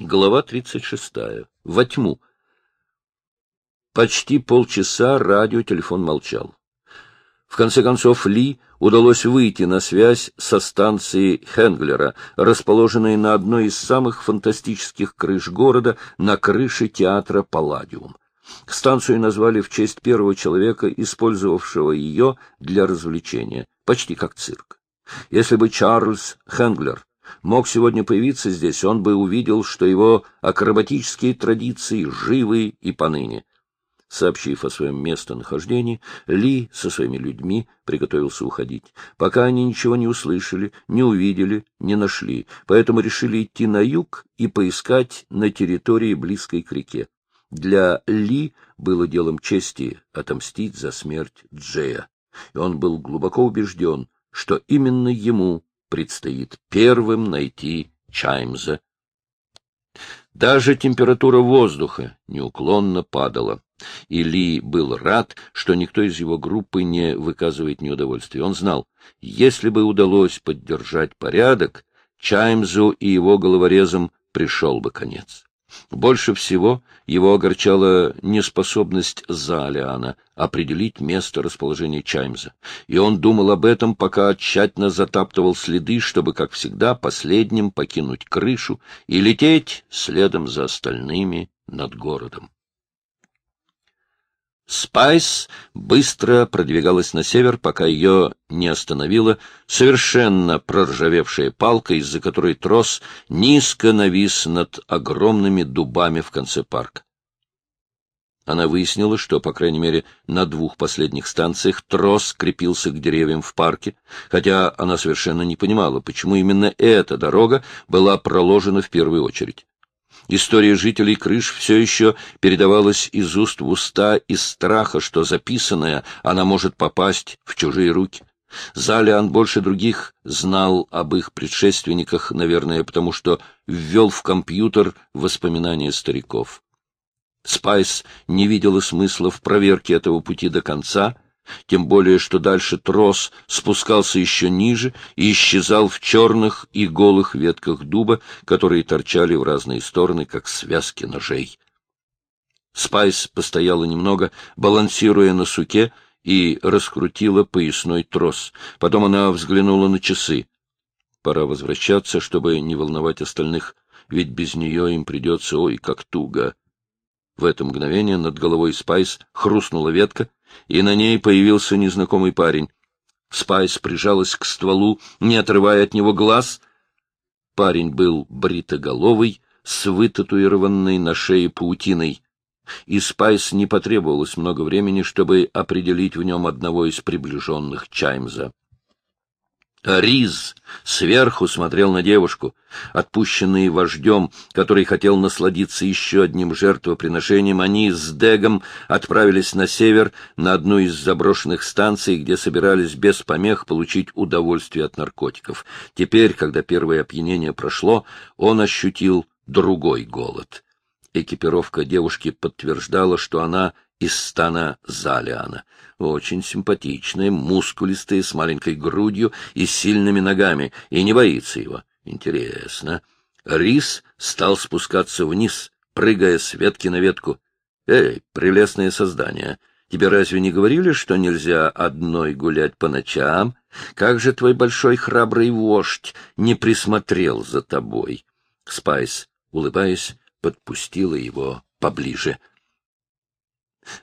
Глава 36. Во тьму. Почти полчаса радиотелефон молчал. В конце концов, Ли удалось выйти на связь со станцией Хенглера, расположенной на одной из самых фантастических крыш города, на крыше театра «Палладиум». Станцию назвали в честь первого человека, использовавшего ее для развлечения, почти как цирк. Если бы Чарльз Хенглер мог сегодня появиться здесь, он бы увидел, что его акробатические традиции живы и поныне. Сообщив о своем местонахождении, Ли со своими людьми приготовился уходить, пока они ничего не услышали, не увидели, не нашли, поэтому решили идти на юг и поискать на территории близкой к реке. Для Ли было делом чести отомстить за смерть Джея, и он был глубоко убежден, что именно ему предстоит первым найти Чаймза. Даже температура воздуха неуклонно падала, и Ли был рад, что никто из его группы не выказывает неудовольствия. Он знал, если бы удалось поддержать порядок, Чаймзу и его головорезам пришел бы конец. Больше всего его огорчала неспособность Залиана определить место расположения Чаймза, и он думал об этом, пока тщательно затаптывал следы, чтобы, как всегда, последним покинуть крышу и лететь следом за остальными над городом. Спайс быстро продвигалась на север, пока ее не остановила совершенно проржавевшая палка, из-за которой трос низко навис над огромными дубами в конце парка. Она выяснила, что, по крайней мере, на двух последних станциях трос крепился к деревьям в парке, хотя она совершенно не понимала, почему именно эта дорога была проложена в первую очередь. История жителей крыш все еще передавалась из уст в уста из страха, что записанная она может попасть в чужие руки. Залиан больше других знал об их предшественниках, наверное, потому что ввел в компьютер воспоминания стариков. Спайс не видела смысла в проверке этого пути до конца — тем более что дальше трос спускался еще ниже и исчезал в черных и голых ветках дуба, которые торчали в разные стороны, как связки ножей. Спайс постояла немного, балансируя на суке, и раскрутила поясной трос. Потом она взглянула на часы. Пора возвращаться, чтобы не волновать остальных, ведь без нее им придется, ой, как туго. В это мгновение над головой Спайс хрустнула ветка, и на ней появился незнакомый парень. Спайс прижалась к стволу, не отрывая от него глаз. Парень был бритоголовый, с вытатуированной на шее паутиной. И Спайс не потребовалось много времени, чтобы определить в нем одного из приближенных Чаймза. Риз сверху смотрел на девушку, отпущенные вождем, который хотел насладиться еще одним жертвоприношением. Они с Дегом отправились на север, на одну из заброшенных станций, где собирались без помех получить удовольствие от наркотиков. Теперь, когда первое опьянение прошло, он ощутил другой голод. Экипировка девушки подтверждала, что она из стана Залиана. Очень симпатичная, мускулистая, с маленькой грудью и сильными ногами, и не боится его. Интересно. Рис стал спускаться вниз, прыгая с ветки на ветку. «Эй, прелестное создание, тебе разве не говорили, что нельзя одной гулять по ночам? Как же твой большой храбрый вождь не присмотрел за тобой?» Спайс, улыбаясь, подпустила его поближе.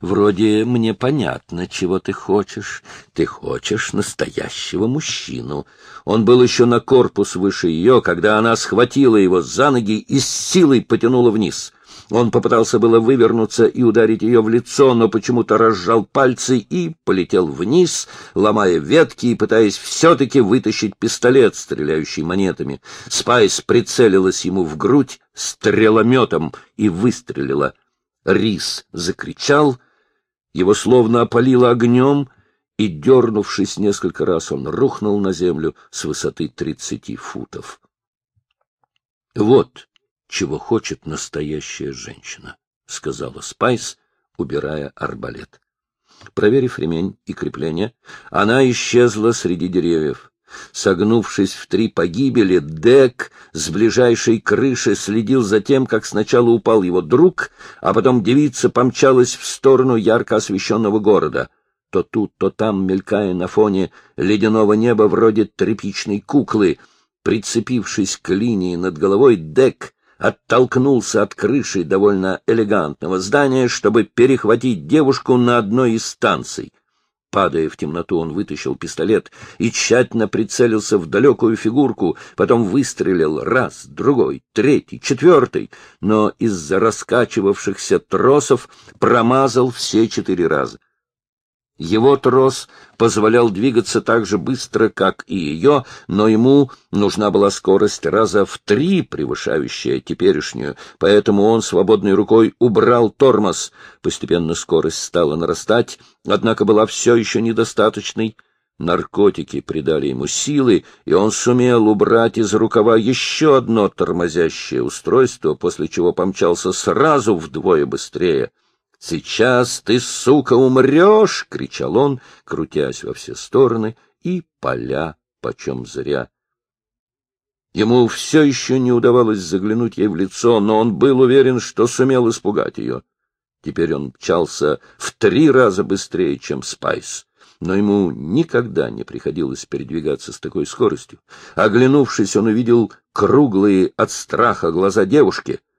Вроде мне понятно, чего ты хочешь. Ты хочешь настоящего мужчину. Он был еще на корпус выше ее, когда она схватила его за ноги и с силой потянула вниз. Он попытался было вывернуться и ударить ее в лицо, но почему-то разжал пальцы и полетел вниз, ломая ветки и пытаясь все-таки вытащить пистолет, стреляющий монетами. Спайс прицелилась ему в грудь стрелометом и выстрелила — Рис закричал, его словно опалило огнем, и, дернувшись несколько раз, он рухнул на землю с высоты тридцати футов. Вот чего хочет настоящая женщина, — сказала Спайс, убирая арбалет. Проверив ремень и крепление, она исчезла среди деревьев. Согнувшись в три погибели, Дек с ближайшей крыши следил за тем, как сначала упал его друг, а потом девица помчалась в сторону ярко освещенного города. То тут, то там, мелькая на фоне ледяного неба вроде тряпичной куклы, прицепившись к линии над головой, Дек оттолкнулся от крыши довольно элегантного здания, чтобы перехватить девушку на одной из станций. Падая в темноту, он вытащил пистолет и тщательно прицелился в далекую фигурку, потом выстрелил раз, другой, третий, четвертый, но из-за раскачивавшихся тросов промазал все четыре раза. Его трос позволял двигаться так же быстро, как и ее, но ему нужна была скорость раза в три, превышающая теперешнюю, поэтому он свободной рукой убрал тормоз. Постепенно скорость стала нарастать, однако была все еще недостаточной. Наркотики придали ему силы, и он сумел убрать из рукава еще одно тормозящее устройство, после чего помчался сразу вдвое быстрее — «Сейчас ты, сука, умрешь!» — кричал он, крутясь во все стороны, и поля почем зря. Ему все еще не удавалось заглянуть ей в лицо, но он был уверен, что сумел испугать ее. Теперь он мчался в три раза быстрее, чем Спайс. Но ему никогда не приходилось передвигаться с такой скоростью. Оглянувшись, он увидел круглые от страха глаза девушки —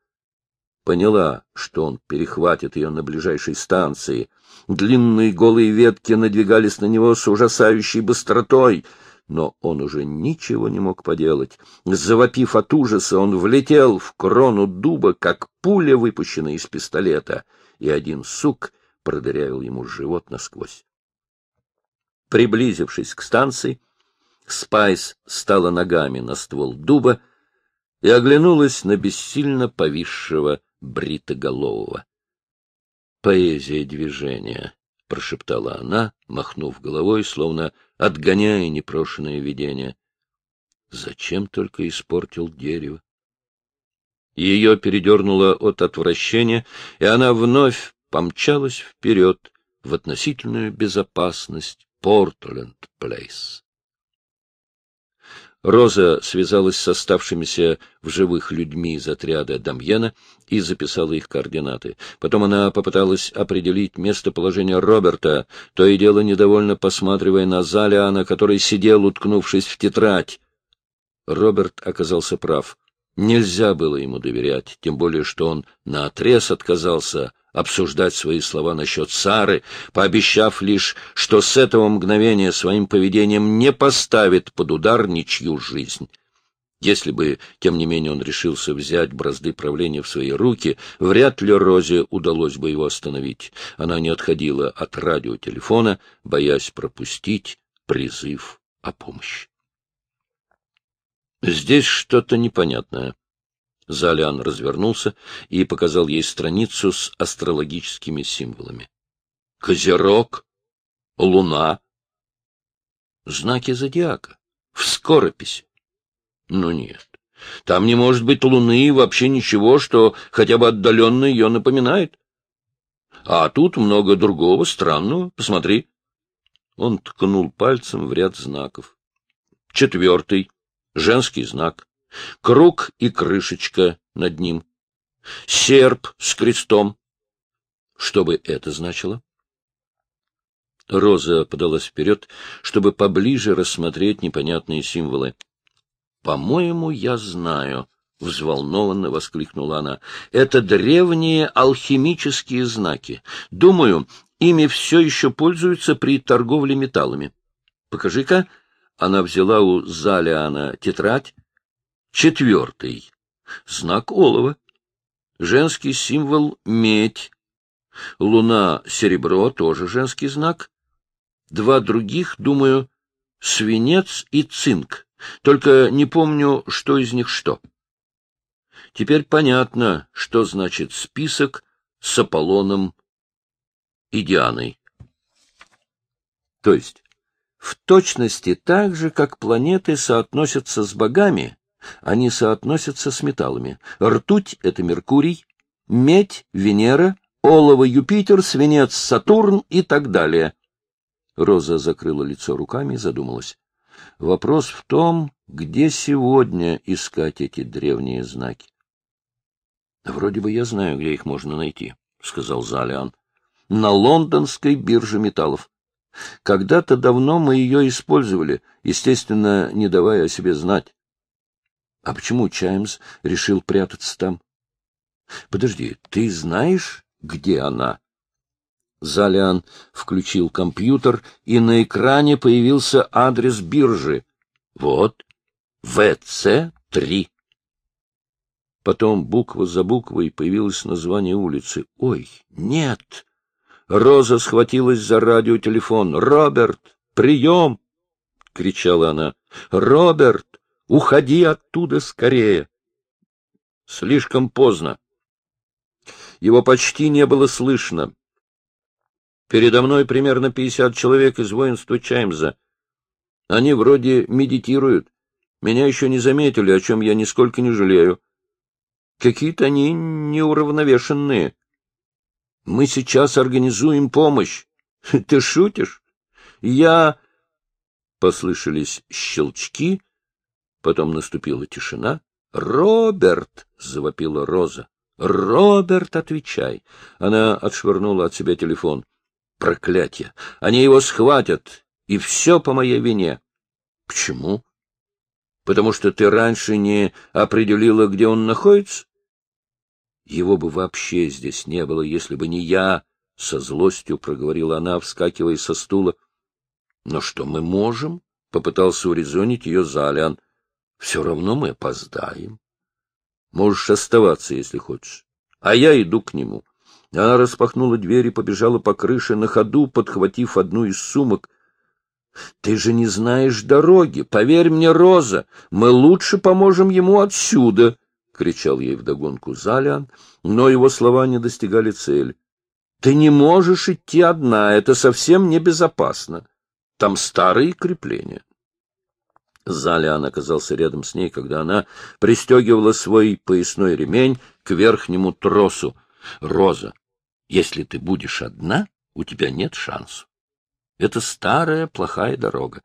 поняла, что он перехватит ее на ближайшей станции. Длинные голые ветки надвигались на него с ужасающей быстротой, но он уже ничего не мог поделать. Завопив от ужаса, он влетел в крону дуба, как пуля, выпущенная из пистолета, и один сук продырявил ему живот насквозь. Приблизившись к станции, Спайс стала ногами на ствол дуба и оглянулась на бессильно повисшего бритоголового. «Поэзия движения», — прошептала она, махнув головой, словно отгоняя непрошенное видение. «Зачем только испортил дерево?» Ее передернуло от отвращения, и она вновь помчалась вперед в относительную безопасность Портленд-Плейс. Роза связалась с оставшимися в живых людьми из отряда Дамьена и записала их координаты. Потом она попыталась определить местоположение Роберта, то и дело недовольно посматривая на Залиана, который сидел, уткнувшись в тетрадь. Роберт оказался прав. Нельзя было ему доверять, тем более что он наотрез отказался обсуждать свои слова насчет Сары, пообещав лишь, что с этого мгновения своим поведением не поставит под удар ничью жизнь. Если бы, тем не менее, он решился взять бразды правления в свои руки, вряд ли Розе удалось бы его остановить. Она не отходила от радиотелефона, боясь пропустить призыв о помощи. Здесь что-то непонятное. Залиан развернулся и показал ей страницу с астрологическими символами. Козерог, луна, знаки зодиака, в скорописи. Ну нет, там не может быть луны и вообще ничего, что хотя бы отдаленно ее напоминает. А тут много другого странного, посмотри. Он ткнул пальцем в ряд знаков. Четвертый, женский знак. Круг и крышечка над ним. Серп с крестом. Что бы это значило? Роза подалась вперед, чтобы поближе рассмотреть непонятные символы. — По-моему, я знаю, — взволнованно воскликнула она. — Это древние алхимические знаки. Думаю, ими все еще пользуются при торговле металлами. Покажи-ка. Она взяла у Залиана тетрадь Четвертый. Знак олова. Женский символ — медь. Луна — серебро, тоже женский знак. Два других, думаю, свинец и цинк. Только не помню, что из них что. Теперь понятно, что значит список с Аполлоном и Дианой. То есть, в точности так же, как планеты соотносятся с богами, они соотносятся с металлами. Ртуть — это Меркурий, медь — Венера, олово — Юпитер, свинец — Сатурн и так далее. Роза закрыла лицо руками и задумалась. Вопрос в том, где сегодня искать эти древние знаки. — Вроде бы я знаю, где их можно найти, — сказал Залиан. — На лондонской бирже металлов. Когда-то давно мы ее использовали, естественно, не давая о себе знать. А почему Чаймс решил прятаться там? Подожди, ты знаешь, где она? Залиан включил компьютер, и на экране появился адрес биржи. Вот, ВЦ-3. Потом буква за буквой появилось название улицы. Ой, нет! Роза схватилась за радиотелефон. «Роберт, прием!» — кричала она. «Роберт, уходи оттуда скорее!» Слишком поздно. Его почти не было слышно. Передо мной примерно пятьдесят человек из воинства Чаймза. Они вроде медитируют. Меня еще не заметили, о чем я нисколько не жалею. Какие-то они неуравновешенные. Мы сейчас организуем помощь. Ты шутишь? Я... Послышались щелчки, потом наступила тишина. «Роберт!» — завопила Роза. «Роберт, отвечай!» Она отшвырнула от себя телефон. «Проклятье! Они его схватят, и все по моей вине!» «Почему?» «Потому что ты раньше не определила, где он находится?» Его бы вообще здесь не было, если бы не я, — со злостью проговорила она, вскакивая со стула. — Но что мы можем? — попытался урезонить ее Залиан. — Все равно мы опоздаем. Можешь оставаться, если хочешь. А я иду к нему. Она распахнула дверь и побежала по крыше на ходу, подхватив одну из сумок. — Ты же не знаешь дороги. Поверь мне, Роза, мы лучше поможем ему отсюда. —— кричал ей вдогонку Залиан, но его слова не достигали цели. — Ты не можешь идти одна, это совсем небезопасно. Там старые крепления. Залиан оказался рядом с ней, когда она пристегивала свой поясной ремень к верхнему тросу. — Роза, если ты будешь одна, у тебя нет шансов. Это старая плохая дорога.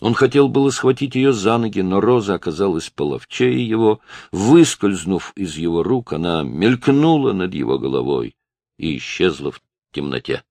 Он хотел было схватить ее за ноги, но Роза оказалась половчее его. Выскользнув из его рук, она мелькнула над его головой и исчезла в темноте.